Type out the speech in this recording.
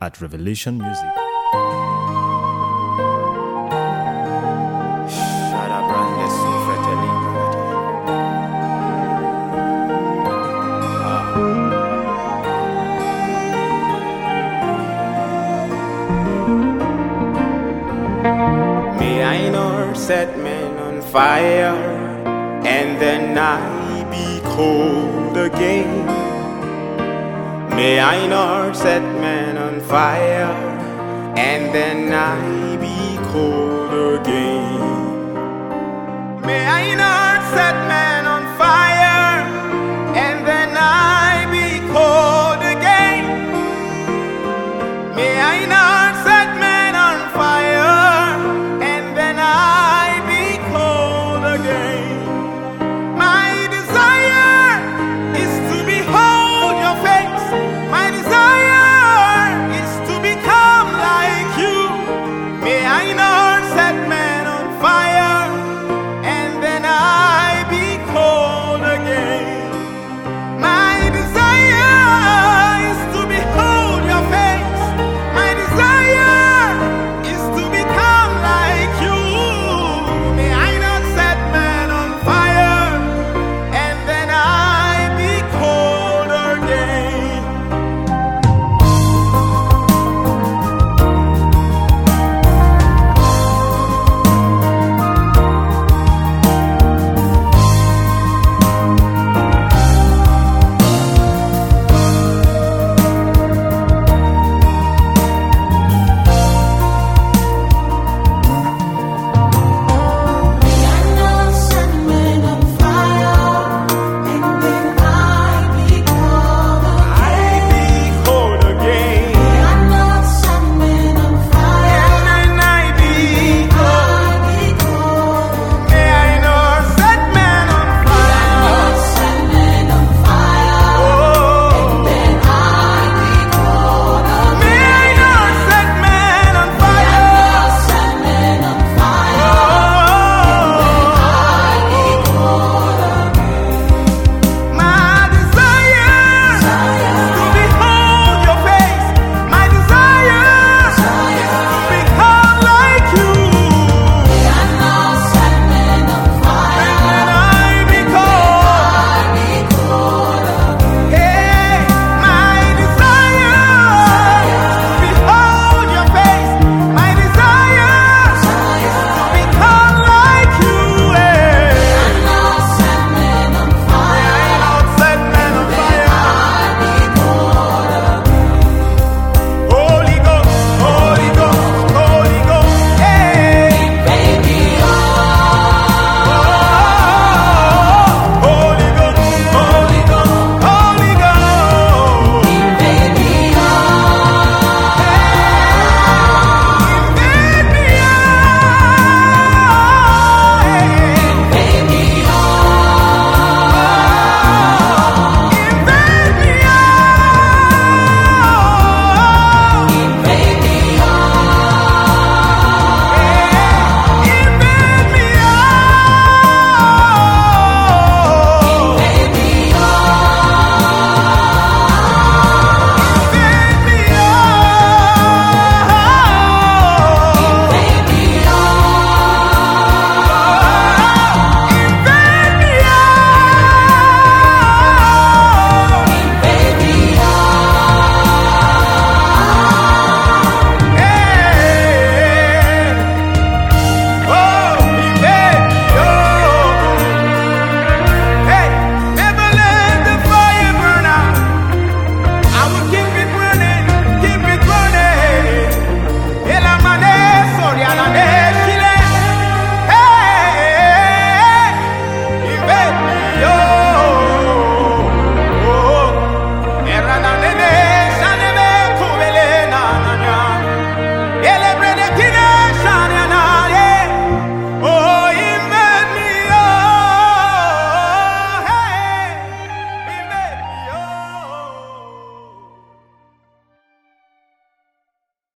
at Revelation Music. May I not set men on fire and then I be cold again. May I not set men on fire and then I be cold again.